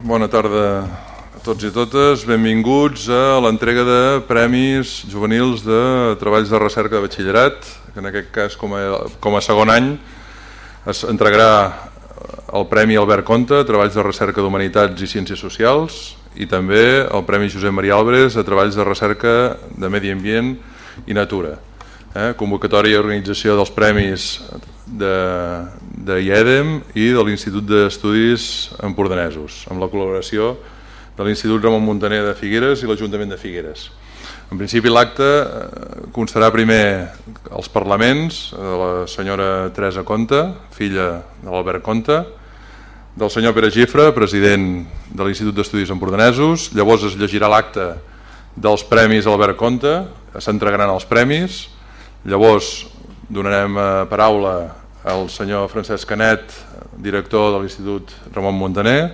Bona tarda a tots i a totes. Benvinguts a l'entrega de premis juvenils de treballs de recerca de batxillerat, que en aquest cas com a, com a segon any es entregarà el Premi Albert Conte, Treballs de Recerca d'Humanitats i Ciències Socials, i també el Premi Josep Maria Álvarez a Treballs de Recerca de Medi Ambient i Natura. Eh? Convocatòria i organització dels premis de, de IEDEM i de l'Institut d'Estudis Empordanesos, amb la col·laboració de l'Institut Ramon Montaner de Figueres i l'Ajuntament de Figueres. En principi l'acte eh, constarà primer els parlaments de la senyora Teresa Conta, filla de l'Albert Conta, del senyor Pere Gifra, president de l'Institut d'Estudis Empordanesos. Llavors es llegirà l'acte dels Premis Albert Conte, s'entregaran els premis. Llavors donarem eh, paraula al senyor Francesc Canet, director de l'Institut Ramon Montaner.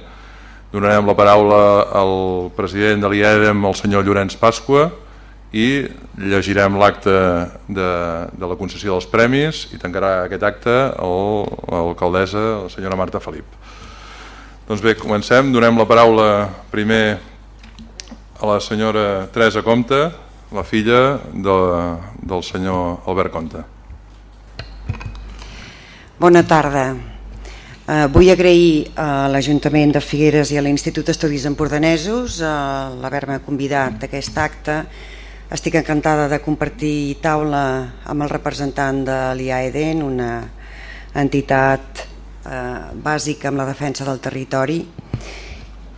Donarem la paraula al president de l'IEDEM, el senyor Llorenç Pasqua, i llegirem l'acte de, de la concessió dels premis i tancarà aquest acte l'alcaldessa, la senyora Marta Felip. Doncs bé, comencem. Donem la paraula primer a la senyora Teresa Comte, la filla de, del senyor Albert Comte. Bona tarda. Uh, vull agrair a l'Ajuntament de Figueres i a l'Institut d'Estudis Empordanesos uh, l'haver-me convidat a aquest acte. Estic encantada de compartir taula amb el representant de l'IAEDEN, una entitat eh, bàsic amb la defensa del territori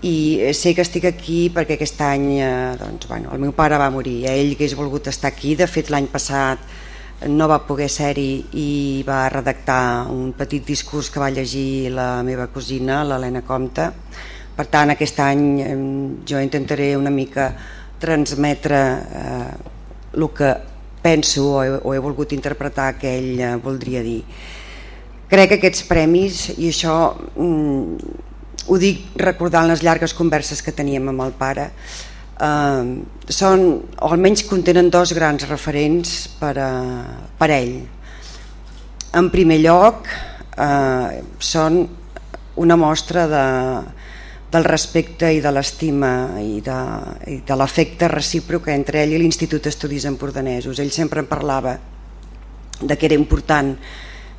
i sé que estic aquí perquè aquest any eh, doncs, bueno, el meu pare va morir ell hagués volgut estar aquí de fet l'any passat no va poder ser-hi i va redactar un petit discurs que va llegir la meva cosina l'Helena Comte. Per tant aquest any jo intentaré una mica transmetre eh, el que penso o he, volgut interpretar que ell voldria dir. Crec que aquests premis, i això mm, ho dic recordant les llargues converses que teníem amb el pare, eh, són, o almenys contenen dos grans referents per a, per a ell. En primer lloc, eh, són una mostra de, del respecte i de l'estima i de, i de l'efecte recíproc entre ell i l'Institut d'Estudis Empordanesos. Ell sempre en parlava de que era important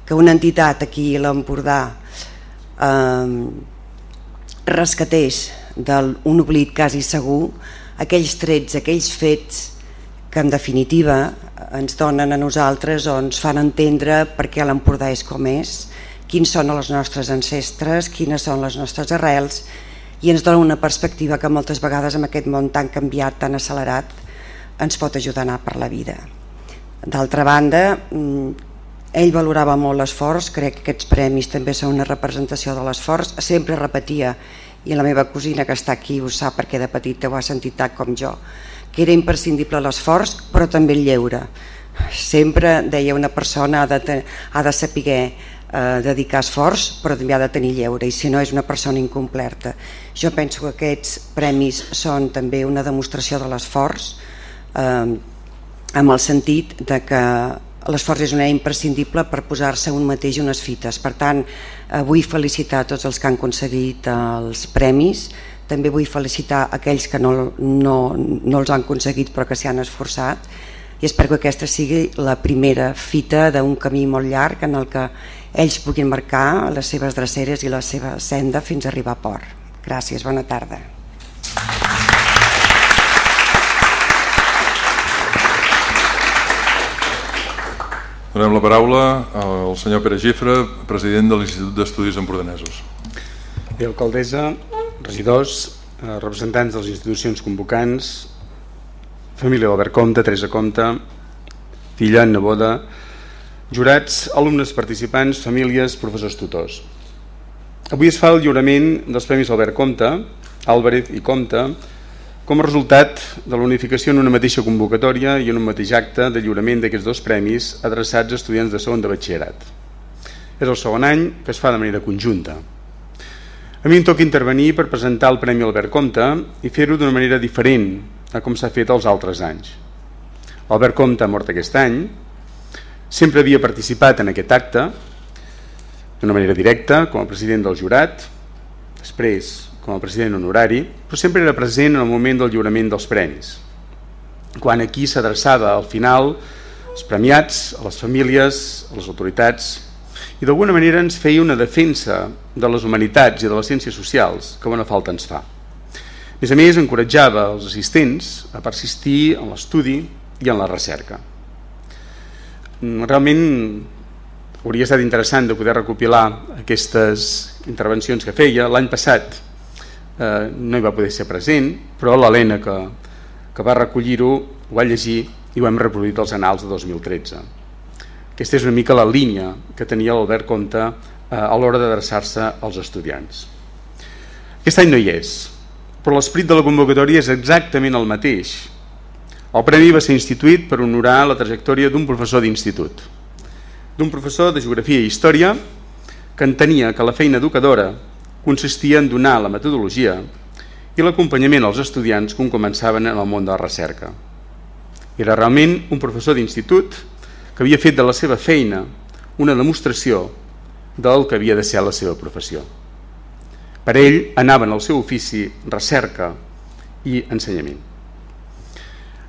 que una entitat aquí a l'Empordà eh, rescatés d'un oblit quasi segur aquells trets, aquells fets que en definitiva ens donen a nosaltres o ens fan entendre per què l'Empordà és com és, quins són els nostres ancestres, quines són les nostres arrels i ens dona una perspectiva que moltes vegades amb aquest món tan canviat, tan accelerat, ens pot ajudar a anar per la vida. D'altra banda, mm, ell valorava molt l'esforç, crec que aquests premis també són una representació de l'esforç, sempre repetia, i la meva cosina que està aquí ho sap perquè de petita ho ha sentit tant com jo, que era imprescindible l'esforç però també el lleure. Sempre deia una persona ha de, ha de saber eh, dedicar esforç però també ha de tenir lleure i si no és una persona incomplerta. Jo penso que aquests premis són també una demostració de l'esforç eh, amb el sentit de que l'esforç és una imprescindible per posar-se un mateix unes fites. Per tant, eh, vull felicitar tots els que han concedit els premis, també vull felicitar aquells que no, no, no els han aconseguit però que s'hi han esforçat i espero que aquesta sigui la primera fita d'un camí molt llarg en el que ells puguin marcar les seves dreceres i la seva senda fins a arribar a port. Gràcies, bona tarda. Donem la paraula al senyor Pere Gifra, president de l'Institut d'Estudis Empordanesos. Bé, alcaldessa, regidors, eh, representants de les institucions convocants, família d'Albert Comte, Teresa Comte, filla, neboda, jurats, alumnes participants, famílies, professors tutors. Avui es fa el lliurament dels Premis Albert Comte, Álvarez i Comte, com a resultat de la unificació en una mateixa convocatòria i en un mateix acte de lliurament d'aquests dos premis adreçats a estudiants de segon de batxillerat. És el segon any que es fa de manera conjunta. A mi em toca intervenir per presentar el Premi Albert Comte i fer-ho d'una manera diferent a com s'ha fet els altres anys. Albert Comte, mort aquest any, sempre havia participat en aquest acte d'una manera directa com a president del jurat, després com a president honorari, però sempre era present en el moment del lliurament dels premis, quan aquí s'adreçava al final als premiats, a les famílies, a les autoritats, i d'alguna manera ens feia una defensa de les humanitats i de les ciències socials que bona falta ens fa. A més a més, encoratjava els assistents a persistir en l'estudi i en la recerca. Realment hauria estat interessant de poder recopilar aquestes intervencions que feia. L'any passat eh, no hi va poder ser present, però l'Helena que, que va recollir-ho ho va llegir i ho hem reproduït als anals de 2013. Aquesta és una mica la línia que tenia l'Albert Comte eh, a l'hora d'adreçar-se als estudiants. Aquest any no hi és, però l'esperit de la convocatòria és exactament el mateix. El premi va ser instituït per honorar la trajectòria d'un professor d'institut, d'un professor de Geografia i Història que entenia que la feina educadora consistia en donar la metodologia i l'acompanyament als estudiants quan començaven en el món de la recerca. Era realment un professor d'institut que havia fet de la seva feina una demostració del que havia de ser la seva professió. Per ell anaven al seu ofici recerca i ensenyament.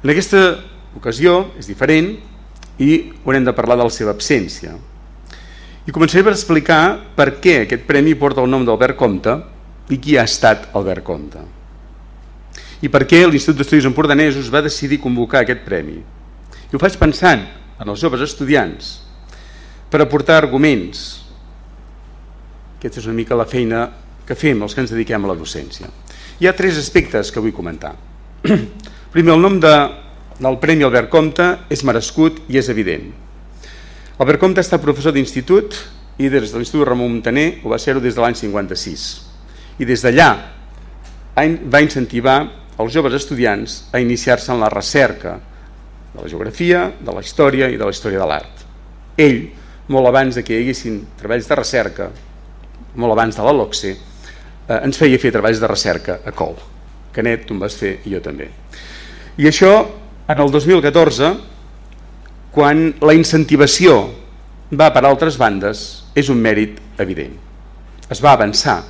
En aquesta ocasió és diferent i haurem de parlar de la seva absència. I començaré per explicar per què aquest premi porta el nom d'Albert Comte i qui ha estat Albert Comte. I per què l'Institut d'Estudis Empordanesos va decidir convocar aquest premi. I ho faig pensant en els joves estudiants per aportar arguments. Aquesta és una mica la feina que fem els que ens dediquem a la docència. Hi ha tres aspectes que vull comentar. Primer, el nom de, del Premi Albert Comte és merescut i és evident. Albert Comte ha estat professor d'institut i des de l'Institut Ramon Montaner ho va ser des de l'any 56. I des d'allà va incentivar els joves estudiants a iniciar-se en la recerca de la geografia, de la història i de la història de l'art. Ell, molt abans de que hi haguessin treballs de recerca, molt abans de la LOCSE, eh, ens feia fer treballs de recerca a COL. Canet, tu en vas fer i jo també. I això, en el 2014, quan la incentivació va per altres bandes, és un mèrit evident. Es va avançar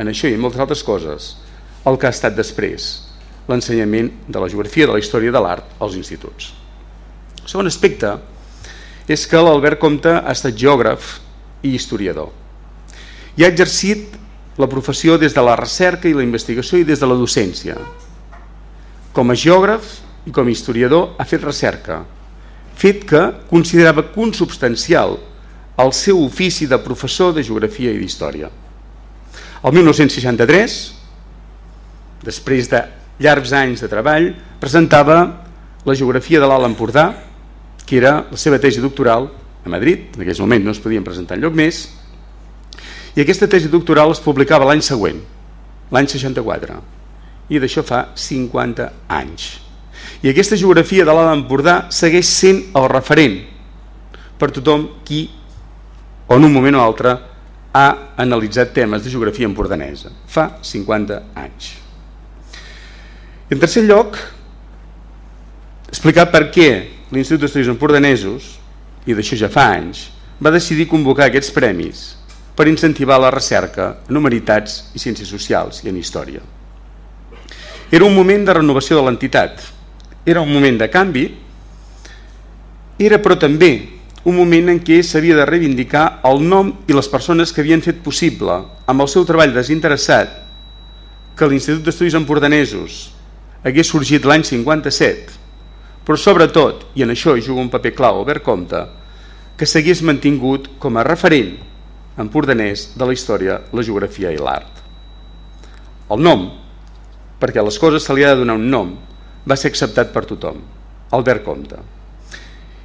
en això i en moltes altres coses el que ha estat després l'ensenyament de la geografia de la història de l'art als instituts. El segon aspecte és que l'Albert Comte ha estat geògraf i historiador i ha exercit la professió des de la recerca i la investigació i des de la docència. Com a geògraf i com a historiador ha fet recerca, fet que considerava consubstancial al seu ofici de professor de geografia i d'història. El 1963, després de llargs anys de treball, presentava la geografia de l'Alt Empordà, que era la seva tesi doctoral a Madrid, en aquell moment no es podien presentar enlloc més, i aquesta tesi doctoral es publicava l'any següent, l'any 64, i d'això fa 50 anys. I aquesta geografia de l'Alt Empordà segueix sent el referent per tothom qui, o en un moment o altre, ha analitzat temes de geografia empordanesa. Fa 50 anys. En tercer lloc, explicar per què l'Institut d'Estudis Empordanesos, i d'això ja fa anys, va decidir convocar aquests premis per incentivar la recerca en humanitats i ciències socials i en història. Era un moment de renovació de l'entitat, era un moment de canvi, era però també un moment en què s'havia de reivindicar el nom i les persones que havien fet possible, amb el seu treball desinteressat, que l'Institut d'Estudis Empordanesos hagués sorgit l'any 57, però sobretot, i en això hi juga un paper clau Albert Comte, que s'hagués mantingut com a referent empordanès de la història, la geografia i l'art. El nom, perquè a les coses se li ha de donar un nom, va ser acceptat per tothom, Albert Comte.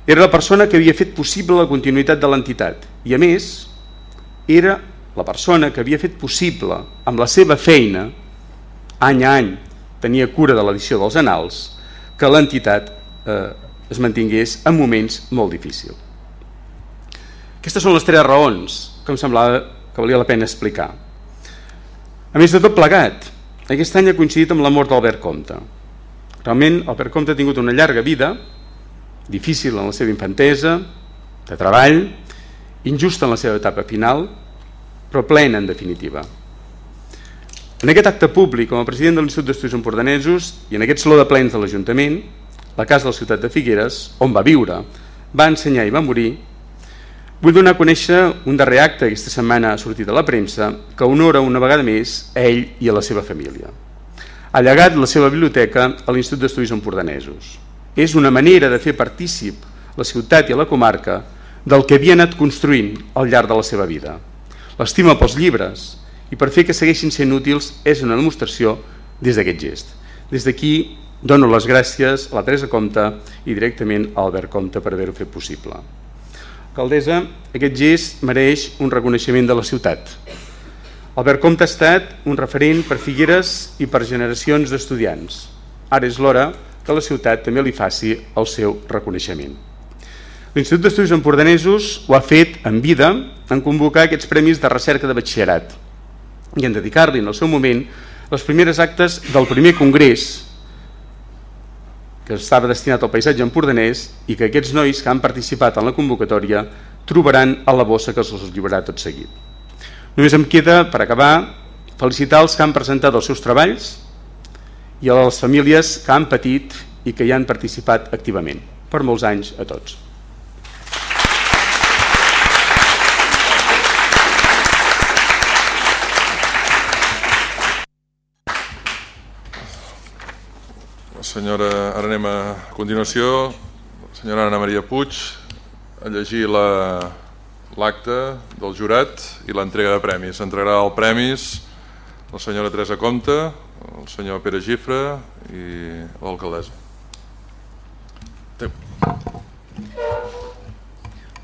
Era la persona que havia fet possible la continuïtat de l'entitat i, a més, era la persona que havia fet possible, amb la seva feina, any a any tenia cura de l'edició dels anals, que l'entitat eh, es mantingués en moments molt difícils. Aquestes són les tres raons que em semblava que valia la pena explicar. A més de tot plegat, aquest any ha coincidit amb la mort d'Albert Comte. Realment, Albert Comte ha tingut una llarga vida, difícil en la seva infantesa, de treball, injusta en la seva etapa final, però plena en definitiva. En aquest acte públic, com a president de l'Institut d'Estudis Empordanesos i en aquest saló de plens de l'Ajuntament, la casa de la ciutat de Figueres, on va viure, va ensenyar i va morir, vull donar a conèixer un darrer acte que aquesta setmana ha sortit a la premsa que honora una vegada més a ell i a la seva família. Ha llegat la seva biblioteca a l'Institut d'Estudis Empordanesos. És una manera de fer partícip la ciutat i la comarca del que havia anat construint al llarg de la seva vida. L'estima pels llibres i per fer que segueixin sent útils és una demostració des d'aquest gest. Des d'aquí dono les gràcies a la Teresa Comte i directament a Albert Comte per haver-ho fet possible. Caldesa, aquest gest mereix un reconeixement de la ciutat. Albert Comte ha estat un referent per Figueres i per generacions d'estudiants. Ara és l'hora que la ciutat també li faci el seu reconeixement. L'Institut d'Estudis Empordanesos ho ha fet en vida en convocar aquests premis de recerca de batxillerat i en dedicar-li en el seu moment les primeres actes del primer congrés que estava destinat al paisatge empordanès i que aquests nois que han participat en la convocatòria trobaran a la bossa que se'ls lliurarà tot seguit. Només em queda, per acabar, felicitar els que han presentat els seus treballs i a les famílies que han patit i que hi han participat activament. Per molts anys a tots. senyora, ara anem a, continuació, la senyora Ana Maria Puig, a llegir l'acte la, del jurat i l'entrega de premis. S'entregarà el premis la senyora Teresa Comte, el senyor Pere Gifra i l'alcaldessa.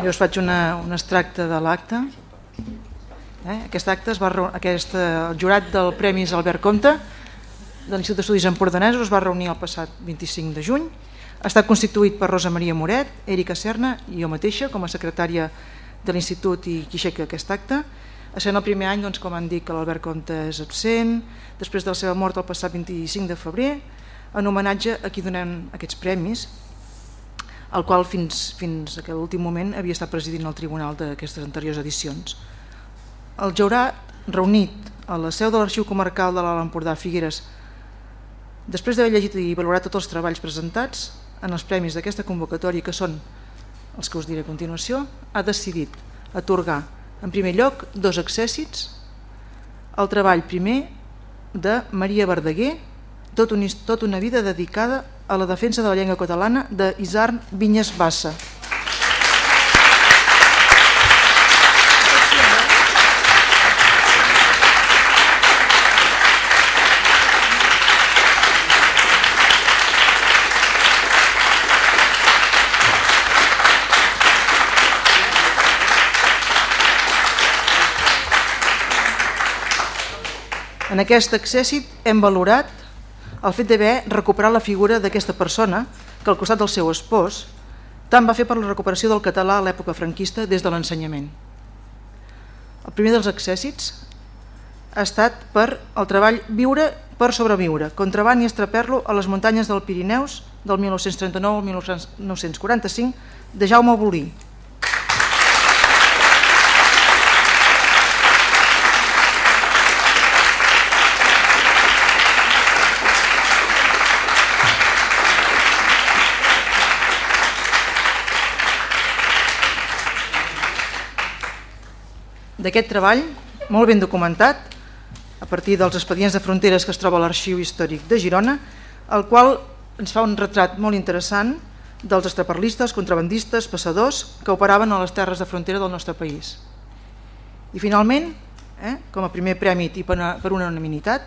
Jo us faig una, un extracte de l'acte. Eh? Aquest acte es va aquest, el jurat del Premis Albert Comte de l'Institut d'Estudis Empordanesos es va reunir el passat 25 de juny. Estat constituït per Rosa Maria Moret, Erika Serna i jo mateixa com a secretària de l'Institut i qui aixeca aquest acte. Essent el primer any, doncs, com han dit, que l'Albert Comte és absent, després de la seva mort el passat 25 de febrer, en homenatge a qui donem aquests premis, el qual fins, fins a l'últim moment havia estat presidint el tribunal d'aquestes anteriors edicions. El jurat, reunit a la seu de l'Arxiu Comarcal de l'Alt Empordà Figueres Després d'haver llegit i valorat tots els treballs presentats en els premis d'aquesta convocatòria, que són els que us diré a continuació, ha decidit atorgar en primer lloc dos accèssits al treball primer de Maria Verdaguer, tot, un, tot una vida dedicada a la defensa de la llengua catalana de Vinyes Bassa. En aquest accèssit hem valorat el fet d'haver recuperat la figura d'aquesta persona que al costat del seu espòs tant va fer per la recuperació del català a l'època franquista des de l'ensenyament. El primer dels accèssits ha estat per el treball Viure per sobreviure, contraband i estraperlo a les muntanyes del Pirineus del 1939 al 1945 de Jaume Bolí, d'aquest treball, molt ben documentat, a partir dels expedients de fronteres que es troba a l'Arxiu Històric de Girona, el qual ens fa un retrat molt interessant dels extraperlistes, contrabandistes, passadors que operaven a les terres de frontera del nostre país. I finalment, eh, com a primer premi i per una, per una unanimitat,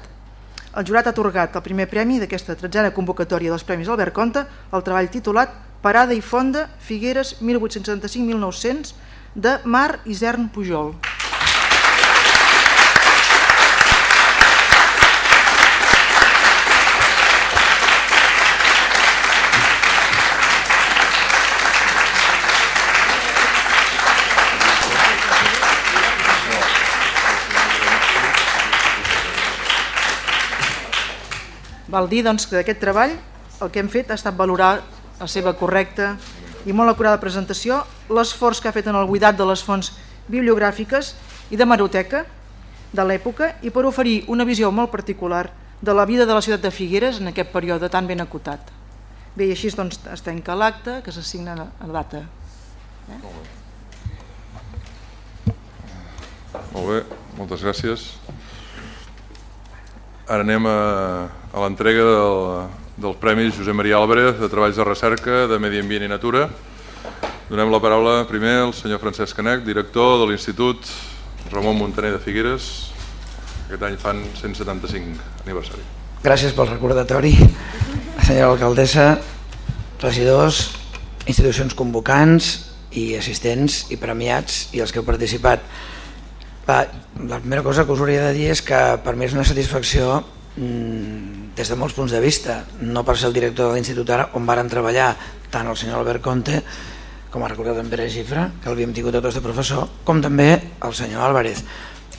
el jurat ha atorgat el primer premi d'aquesta tretzena convocatòria dels Premis Albert Conte el treball titulat Parada i Fonda, Figueres 1875-1900 de Mar Isern Pujol. Val dir doncs, que d'aquest treball el que hem fet ha estat valorar la seva correcta i molt acurada presentació, l'esforç que ha fet en el buidat de les fonts bibliogràfiques i de maroteca de l'època i per oferir una visió molt particular de la vida de la ciutat de Figueres en aquest període tan ben acotat. Bé, i així doncs, es tanca l'acte que s'assigna a data. Eh? Molt. Molt bé, moltes gràcies. Ara anem a, a l'entrega del, del Premi Josep Maria Álvarez de Treballs de Recerca de Medi Ambient i Natura. Donem la paraula primer al senyor Francesc Canec, director de l'Institut Ramon Montaner de Figueres. Aquest any fan 175 aniversari. Gràcies pel recordatori, senyora alcaldessa, regidors, institucions convocants i assistents i premiats i els que heu participat. La, la primera cosa que us hauria de dir és que per mi és una satisfacció mmm, des de molts punts de vista, no per ser el director de l'Institut ara on varen treballar tant el senyor Albert Conte com ha recordat en Pere Gifra, que l'havíem tingut tots de professor, com també el senyor Álvarez.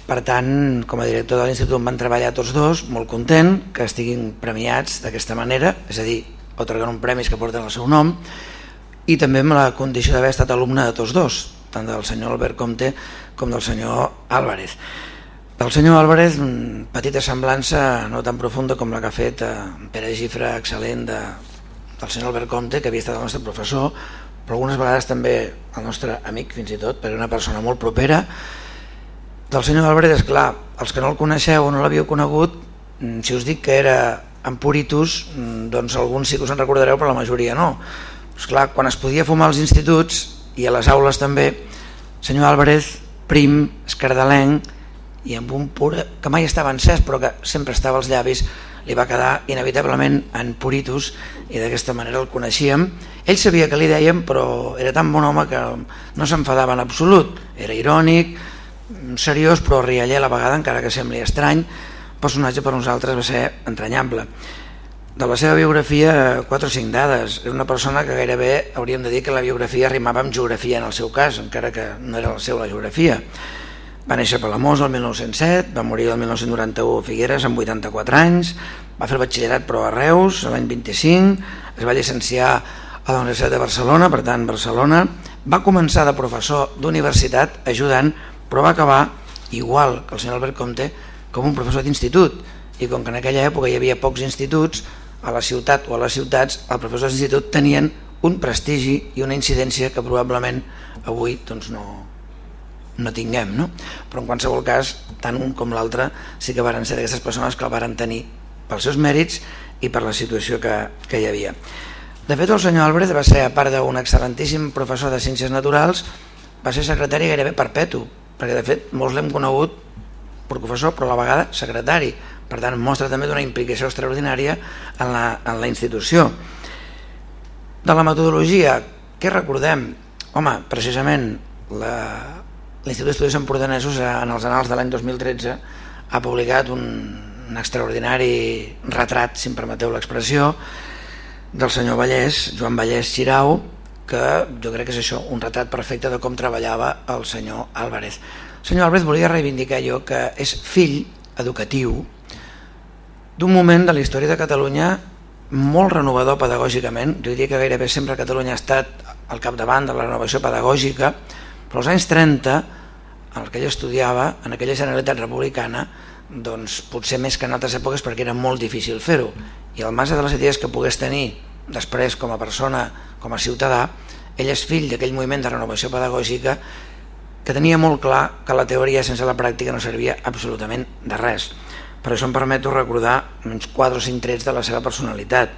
Per tant, com a director de l'Institut van treballar tots dos, molt content que estiguin premiats d'aquesta manera, és a dir, otorgant un premis que porten el seu nom, i també amb la condició d'haver estat alumne de tots dos, tant del senyor Albert Comte com del senyor Álvarez. Del senyor Álvarez, petita semblança no tan profunda com la que ha fet eh, Pere Gifra, excel·lent, de, del senyor Albert Comte, que havia estat el nostre professor, però algunes vegades també el nostre amic fins i tot, perquè una persona molt propera. Del senyor Álvarez, és clar, els que no el coneixeu o no l'havíeu conegut, mm, si us dic que era Empuritus, mm, doncs alguns sí que us en recordareu, però la majoria no. És clar, quan es podia fumar als instituts i a les aules també, senyor Álvarez prim, escardalenc i amb un pur que mai estava encès però que sempre estava als llavis li va quedar inevitablement en puritus i d'aquesta manera el coneixíem. Ell sabia que li dèiem però era tan bon home que no s'enfadava en absolut. Era irònic, seriós però rialler a la vegada encara que sembli estrany. Personatge per nosaltres va ser entranyable de la seva biografia, quatre o cinc dades. És una persona que gairebé hauríem de dir que la biografia rimava amb geografia en el seu cas, encara que no era la seva la geografia. Va néixer a Palamós el 1907, va morir el 1991 a Figueres amb 84 anys, va fer el batxillerat però a Reus l'any 25, es va llicenciar a la Universitat de Barcelona, per tant Barcelona, va començar de professor d'universitat ajudant, però va acabar igual que el senyor Albert Comte com un professor d'institut i com que en aquella època hi havia pocs instituts a la ciutat o a les ciutats els professors d'institut tenien un prestigi i una incidència que probablement avui doncs, no, no tinguem. No? Però en qualsevol cas, tant un com l'altre sí que varen ser d'aquestes persones que el varen tenir pels seus mèrits i per la situació que, que hi havia. De fet, el senyor Albrecht va ser, a part d'un excel·lentíssim professor de Ciències Naturals, va ser secretari gairebé perpetu, perquè de fet molts l'hem conegut per professor, però a la vegada secretari, per tant, mostra també d'una implicació extraordinària en la, en la institució. De la metodologia, què recordem? Home, precisament l'Institut d'Estudis Empordanesos eh, en els anals de l'any 2013 ha publicat un, un extraordinari retrat, si em permeteu l'expressió, del senyor Vallès, Joan Vallès Xirau, que jo crec que és això, un retrat perfecte de com treballava el senyor Álvarez. El senyor Álvarez volia reivindicar jo que és fill educatiu d'un moment de la història de Catalunya molt renovador pedagògicament, jo diria que gairebé sempre Catalunya ha estat al capdavant de la renovació pedagògica, però als anys 30, en el que ell estudiava, en aquella Generalitat Republicana, doncs potser més que en altres èpoques perquè era molt difícil fer-ho. I al marge de les idees que pogués tenir després com a persona, com a ciutadà, ell és fill d'aquell moviment de renovació pedagògica que tenia molt clar que la teoria sense la pràctica no servia absolutament de res per això em permeto recordar uns 4 o 5 trets de la seva personalitat.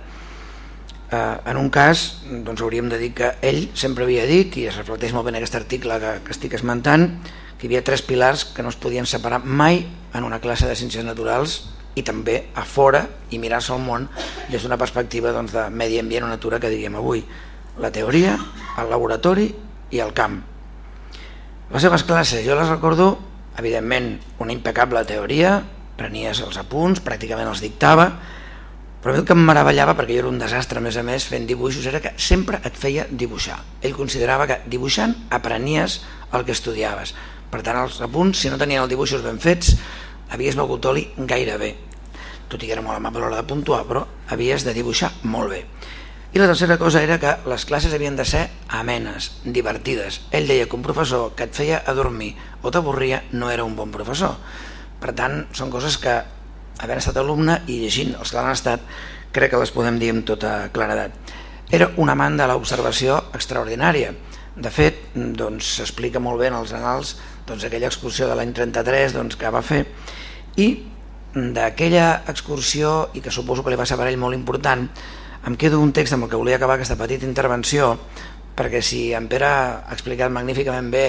Eh, en un cas, doncs hauríem de dir que ell sempre havia dit, i es reflecteix molt bé en aquest article que, que estic esmentant, que hi havia tres pilars que no es podien separar mai en una classe de ciències naturals i també a fora i mirar-se al món des d'una perspectiva doncs, de medi ambient o natura que diríem avui. La teoria, el laboratori i el camp. Les seves classes, jo les recordo, evidentment, una impecable teoria, prenies els apunts, pràcticament els dictava, però el que em meravellava, perquè jo era un desastre a més a més fent dibuixos, era que sempre et feia dibuixar. Ell considerava que dibuixant aprenies el que estudiaves. Per tant, els apunts, si no tenien els dibuixos ben fets, havies begut oli gairebé. Tot i que era molt amable a l'hora de puntuar, però havies de dibuixar molt bé. I la tercera cosa era que les classes havien de ser amenes, divertides. Ell deia que un professor que et feia adormir o t'avorria no era un bon professor Per tant, són coses que, havent estat alumne i llegint els que l'han estat, crec que les podem dir amb tota claredat. Era un amant de l'observació extraordinària. De fet, doncs, s'explica molt bé en els anals doncs, aquella excursió de l'any 33 doncs, que va fer i d'aquella excursió i que suposo que li va ser per ell molt important em quedo un text amb el que volia acabar aquesta petita intervenció perquè si en Pere ha explicat magníficament bé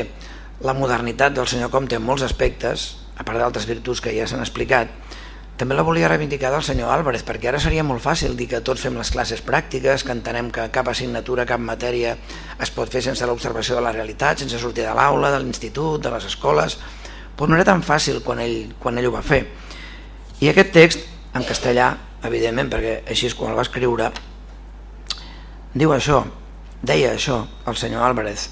la modernitat del senyor Comte en molts aspectes, a part d'altres virtuts que ja s'han explicat, també la volia reivindicar del senyor Álvarez, perquè ara seria molt fàcil dir que tots fem les classes pràctiques, que entenem que cap assignatura, cap matèria es pot fer sense l'observació de la realitat, sense sortir de l'aula, de l'institut, de les escoles, però no era tan fàcil quan ell, quan ell ho va fer. I aquest text, en castellà, evidentment, perquè així és quan el va escriure, diu això, deia això el senyor Álvarez,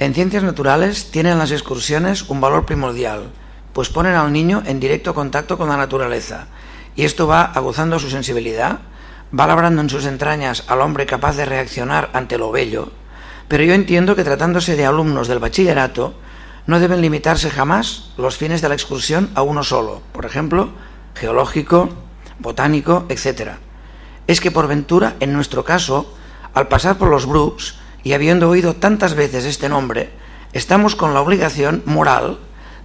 En ciencias naturales tienen las excursiones un valor primordial, pues ponen al niño en directo contacto con la naturaleza, y esto va aguzando su sensibilidad, va labrando en sus entrañas al hombre capaz de reaccionar ante lo bello, pero yo entiendo que tratándose de alumnos del bachillerato, no deben limitarse jamás los fines de la excursión a uno solo, por ejemplo, geológico, botánico, etc. Es que por ventura, en nuestro caso, al pasar por los Brooks, y habiendo oído tantas veces este nombre, estamos con la obligación moral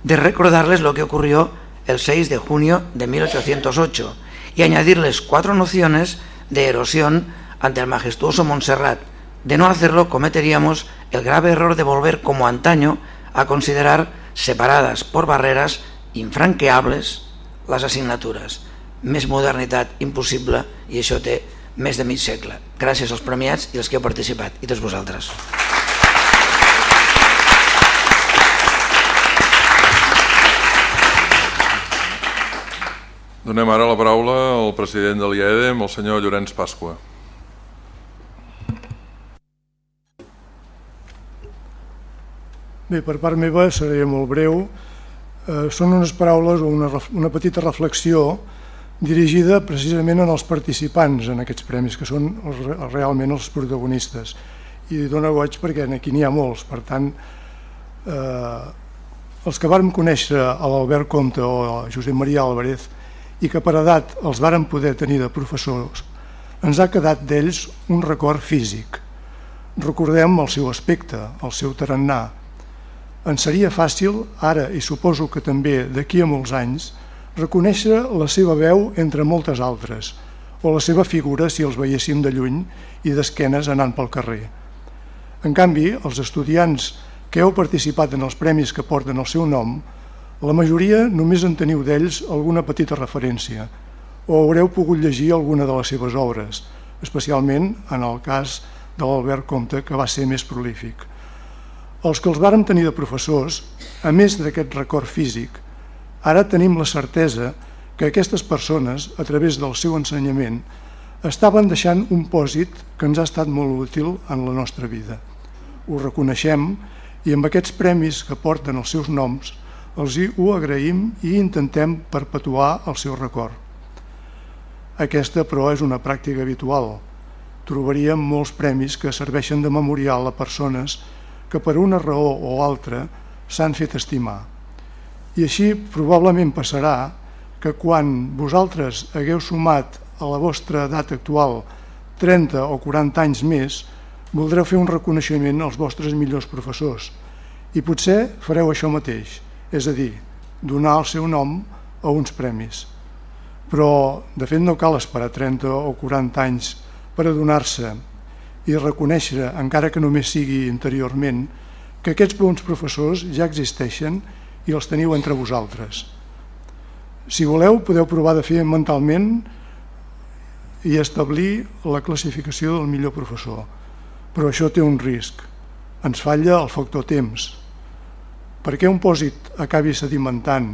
de recordarles lo que ocurrió el 6 de junio de 1808 y añadirles cuatro nociones de erosión ante el majestuoso Montserrat. De no hacerlo cometeríamos el grave error de volver como antaño a considerar separadas por barreras infranqueables les assignatures. Més modernitat impossible i això té més de mig segle. Gràcies als premiats i els que heu participat, i tots vosaltres. Donem ara la paraula al president de l'IEDEM, el senyor Llorenç Pasqua. Bé, per part meva seré molt breu. Eh, són unes paraules o una, una petita reflexió dirigida precisament en els participants en aquests premis, que són realment els protagonistes. I dona goig perquè aquí n'hi ha molts, per tant, eh, els que vàrem conèixer a l'Albert Comte o a Josep Maria Álvarez i que per edat els vàrem poder tenir de professors, ens ha quedat d'ells un record físic. Recordem el seu aspecte, el seu tarannà. Ens seria fàcil, ara i suposo que també d'aquí a molts anys, reconèixer la seva veu entre moltes altres, o la seva figura si els veiéssim de lluny i d'esquenes anant pel carrer. En canvi, els estudiants que heu participat en els premis que porten el seu nom, la majoria només en teniu d'ells alguna petita referència o haureu pogut llegir alguna de les seves obres, especialment en el cas de l'Albert Comte, que va ser més prolífic. Els que els vàrem tenir de professors, a més d'aquest record físic, Ara tenim la certesa que aquestes persones, a través del seu ensenyament, estaven deixant un pòsit que ens ha estat molt útil en la nostra vida. Ho reconeixem i amb aquests premis que porten els seus noms els hi ho agraïm i intentem perpetuar el seu record. Aquesta, però, és una pràctica habitual. Trobaríem molts premis que serveixen de memorial a persones que per una raó o altra s'han fet estimar i així probablement passarà que quan vosaltres hagueu sumat a la vostra edat actual 30 o 40 anys més, voldreu fer un reconeixement als vostres millors professors i potser fareu això mateix, és a dir, donar el seu nom a uns premis. Però, de fet, no cal esperar 30 o 40 anys per adonar-se i reconèixer, encara que només sigui interiorment, que aquests bons professors ja existeixen i els teniu entre vosaltres. Si voleu, podeu provar de fer mentalment i establir la classificació del millor professor. Però això té un risc. Ens falla el factor temps. Perquè un pòsit acabi sedimentant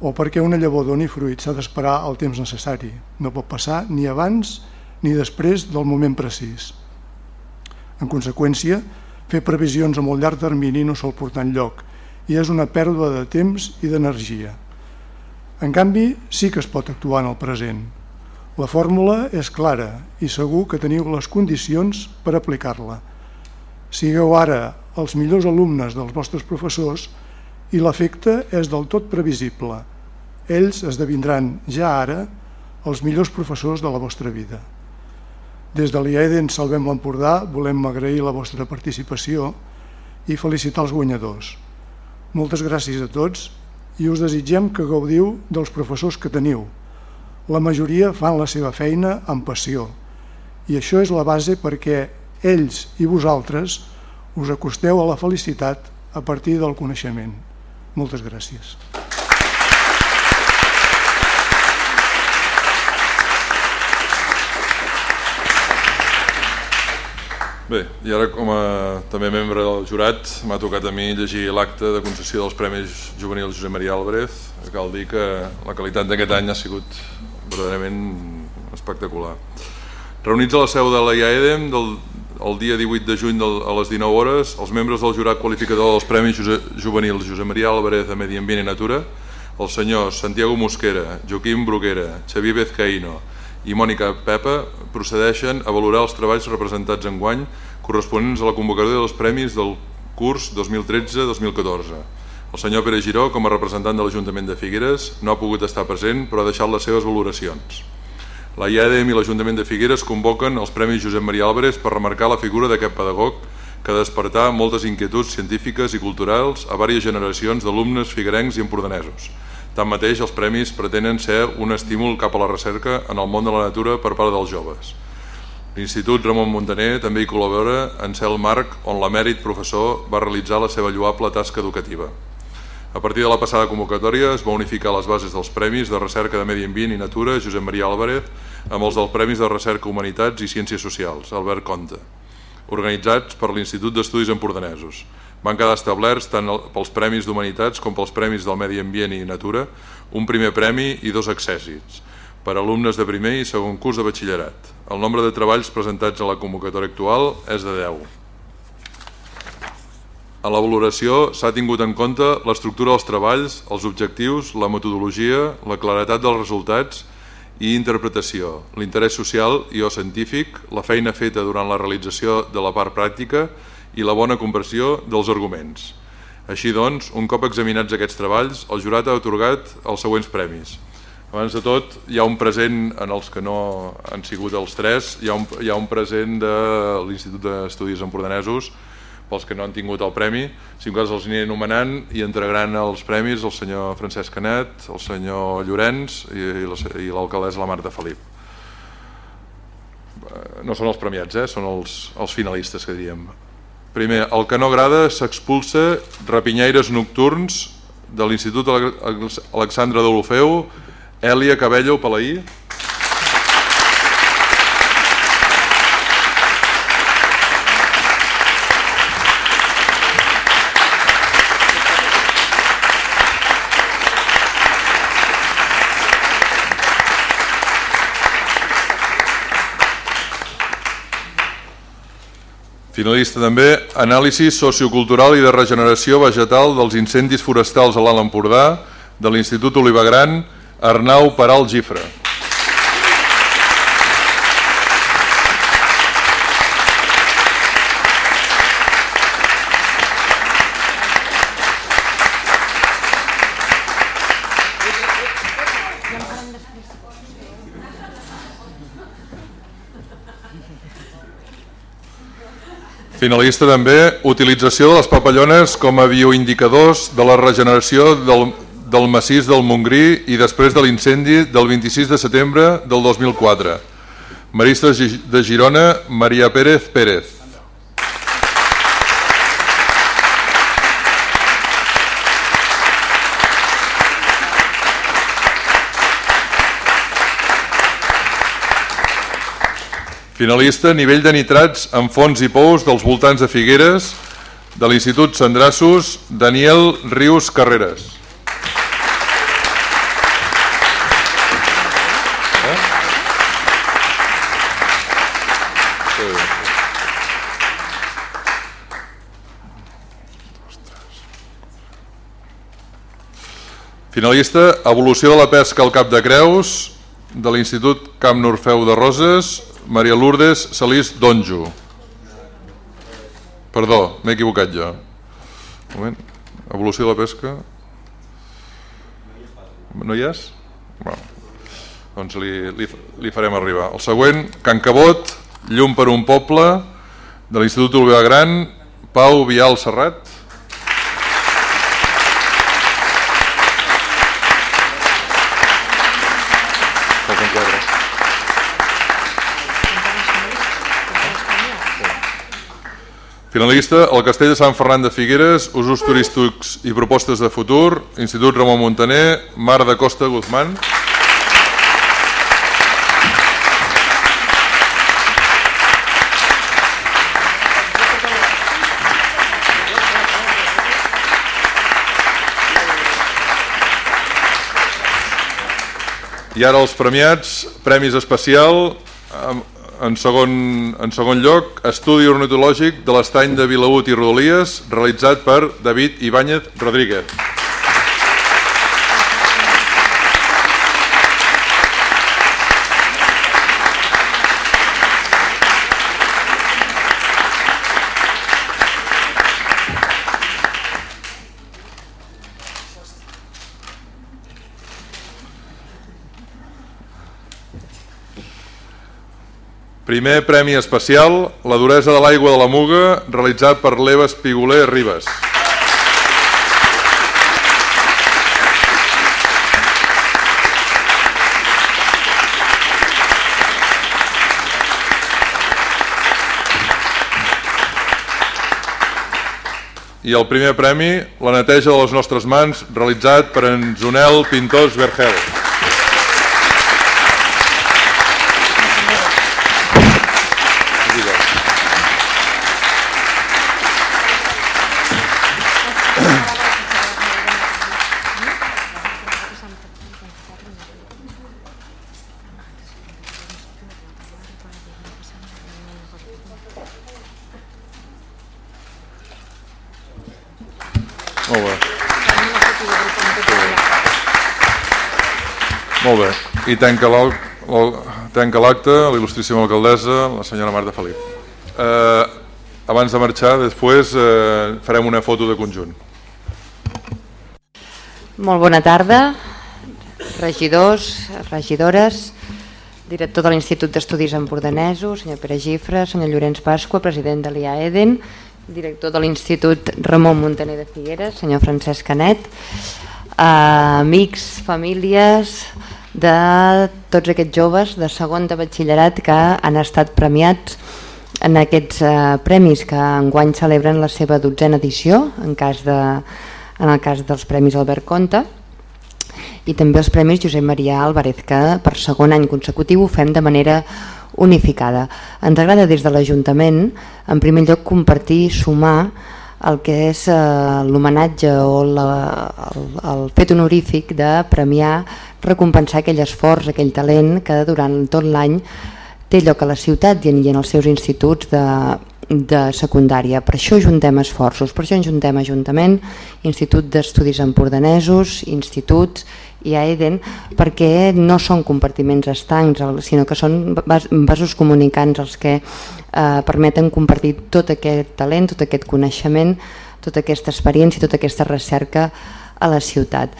o perquè una llavor doni fruit s'ha d'esperar el temps necessari. No pot passar ni abans ni després del moment precís. En conseqüència, fer previsions a molt llarg termini no sol portar enlloc i és una pèrdua de temps i d'energia. En canvi, sí que es pot actuar en el present. La fórmula és clara i segur que teniu les condicions per aplicar-la. Sigueu ara els millors alumnes dels vostres professors i l'efecte és del tot previsible. Ells esdevindran ja ara els millors professors de la vostra vida. Des de l'IAEDEN Salvem l'Empordà volem agrair la vostra participació i felicitar els guanyadors. Moltes gràcies a tots i us desitgem que gaudiu dels professors que teniu. La majoria fan la seva feina amb passió i això és la base perquè ells i vosaltres us acosteu a la felicitat a partir del coneixement. Moltes gràcies. Bé, i ara com a també membre del jurat m'ha tocat a mi llegir l'acte de concessió dels Premis Juvenils Josep Maria Álvarez. Cal dir que la qualitat d'aquest any ha sigut verdaderament espectacular. Reunits a la seu de la IAEDEM del, el dia 18 de juny del, a les 19 hores, els membres del jurat qualificador dels Premis Josep, Juvenils Josep Maria Álvarez de Medi Ambient i Natura, els senyors Santiago Mosquera, Joaquim Bruguera, Xavier Bezcaíno, i Mònica Pepa procedeixen a valorar els treballs representats en guany corresponents a la convocatòria dels premis del curs 2013-2014. El senyor Pere Giró, com a representant de l'Ajuntament de Figueres, no ha pogut estar present però ha deixat les seves valoracions. La IADM i l'Ajuntament de Figueres convoquen els Premis Josep Maria Álvarez per remarcar la figura d'aquest pedagog que despertà moltes inquietuds científiques i culturals a vàries generacions d'alumnes figuerencs i empordanesos Tanmateix, els premis pretenen ser un estímul cap a la recerca en el món de la natura per part dels joves. L'Institut Ramon Montaner també hi col·labora en ser el marc on l'emèrit professor va realitzar la seva lloable tasca educativa. A partir de la passada convocatòria es va unificar les bases dels Premis de Recerca de Medi Ambient i Natura Josep Maria Álvarez amb els dels Premis de Recerca Humanitats i Ciències Socials, Albert Conte, organitzats per l'Institut d'Estudis Empordanesos. Van quedar establerts tant pels Premis d'Humanitats com pels Premis del Medi Ambient i Natura un primer premi i dos accèssits per alumnes de primer i segon curs de batxillerat. El nombre de treballs presentats a la convocatòria actual és de 10. A la valoració s'ha tingut en compte l'estructura dels treballs, els objectius, la metodologia, la claretat dels resultats i interpretació, l'interès social i o científic, la feina feta durant la realització de la part pràctica i la bona compressió dels arguments. Així doncs, un cop examinats aquests treballs, el jurat ha otorgat els següents premis. Abans de tot, hi ha un present en els que no han sigut els tres, hi ha un, hi ha un present de l'Institut d'Estudis Empordanesos, pels que no han tingut el premi, si en cas els aniré anomenant i entregaran els premis el senyor Francesc Canet, el senyor Llorenç i, i l'alcaldessa la Marta Felip. Eh, no són els premiats, eh? són els, els finalistes que diríem. Primer, el que no agrada s'expulsa rapinyaires nocturns de l'Institut Alexandre d'Olofeu, Èlia Cabello Palaí, Finalista també, anàlisi sociocultural i de regeneració vegetal dels incendis forestals a l'Alt Empordà de l'Institut Olivagran, Arnau Paral Gifra. Finalista també, utilització de les papallones com a bioindicadors de la regeneració del, del massís del Montgrí i després de l'incendi del 26 de setembre del 2004. Marista de Girona, Maria Pérez Pérez. Finalista, nivell de nitrats en fons i pous dels voltants de Figueres de l'Institut Sandrassos, Daniel Rius Carreras. Finalista, evolució de la pesca al Cap de Creus de l'Institut Camp Norfeu de Roses, Maria Lourdes Salís Donjo. Perdó, m'he equivocat jo. Un moment. evolució de la pesca. No hi és? Bueno, doncs li, li, li farem arribar. El següent, Can Cabot, Llum per un poble, de l'Institut Olivera Gran, Pau Vial Serrat. Finalista, el Castell de Sant Ferran de Figueres, usos turístics i propostes de futur, Institut Ramon Montaner, Mar de Costa Guzmán. I ara els premiats, premis especial, en segon, en segon lloc, estudi ornitològic de l'estany de Vilaut i Rodolies, realitzat per David Ibáñez Rodríguez. Primer premi especial, la duresa de l'aigua de la Muga, realitzat per l'Eva Espiguler Ribes. I el primer premi, la neteja de les nostres mans, realitzat per en Zonel Pintós Vergel. I tanca l'acte l'il·lustríssima alcaldessa, la senyora Marta Felip. Eh, abans de marxar, després eh, farem una foto de conjunt. Molt bona tarda, regidors, regidores, director de l'Institut d'Estudis Empordanesos, senyor Pere Gifre, senyor Llorenç Pasqua, president de l'IA Eden, director de l'Institut Ramon Montaner de Figueres, senyor Francesc Canet, eh, amics, famílies, de tots aquests joves de segon de batxillerat que han estat premiats en aquests eh, premis que enguany celebren la seva dotzena edició en, cas de, en el cas dels Premis Albert Conte i també els Premis Josep Maria Álvarez que per segon any consecutiu ho fem de manera unificada. Ens agrada des de l'Ajuntament en primer lloc compartir, sumar el que és eh, l'homenatge o la, el, el fet honorífic de premiar, recompensar aquell esforç, aquell talent que durant tot l'any té lloc a la ciutat i en els seus instituts de, de secundària. Per això juntem esforços, per això juntem Ajuntament, Institut d'Estudis Empordanesos, instituts i a Eden, perquè no són compartiments estancs, sinó que són vasos comunicants els que eh, permeten compartir tot aquest talent, tot aquest coneixement, tota aquesta experiència, tota aquesta recerca a la ciutat.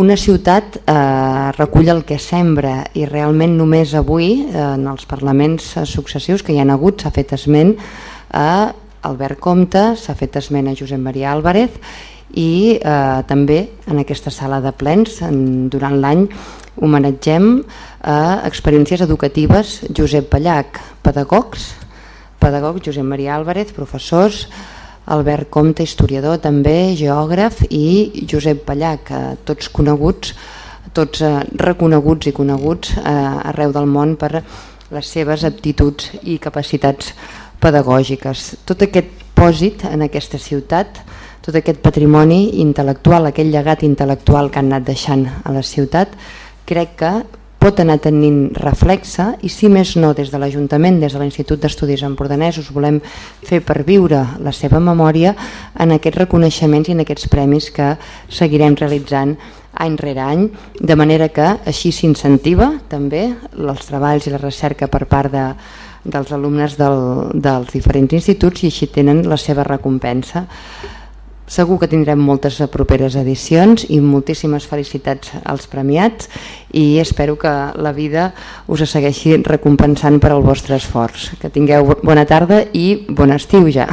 Una ciutat eh, recull el que sembra i realment només avui eh, en els parlaments successius que hi han hagut s'ha fet esment a Albert Comte, s'ha fet esment a Josep Maria Álvarez i eh, també en aquesta sala de plens en, durant l'any homenatgem a experiències educatives Josep Pallac, pedagogs pedagogs Josep Maria Álvarez, professors, Albert Comte, historiador també, geògraf, i Josep Pallac, eh, tots coneguts, tots eh, reconeguts i coneguts eh, arreu del món per les seves aptituds i capacitats pedagògiques. Tot aquest pòsit en aquesta ciutat, tot aquest patrimoni intel·lectual, aquell llegat intel·lectual que han anat deixant a la ciutat, crec que pot anar tenint reflexa i si més no des de l'Ajuntament, des de l'Institut d'Estudis Empordanesos volem fer per viure la seva memòria en aquests reconeixements i en aquests premis que seguirem realitzant any rere any, de manera que així s'incentiva també els treballs i la recerca per part de, dels alumnes del, dels diferents instituts i així tenen la seva recompensa. segur que tindrem moltes properes edicions i moltíssimes felicitats als premiats i espero que la vida us segueixi recompensant per al vostre esforç. Que tingueu bona tarda i bon estiu ja.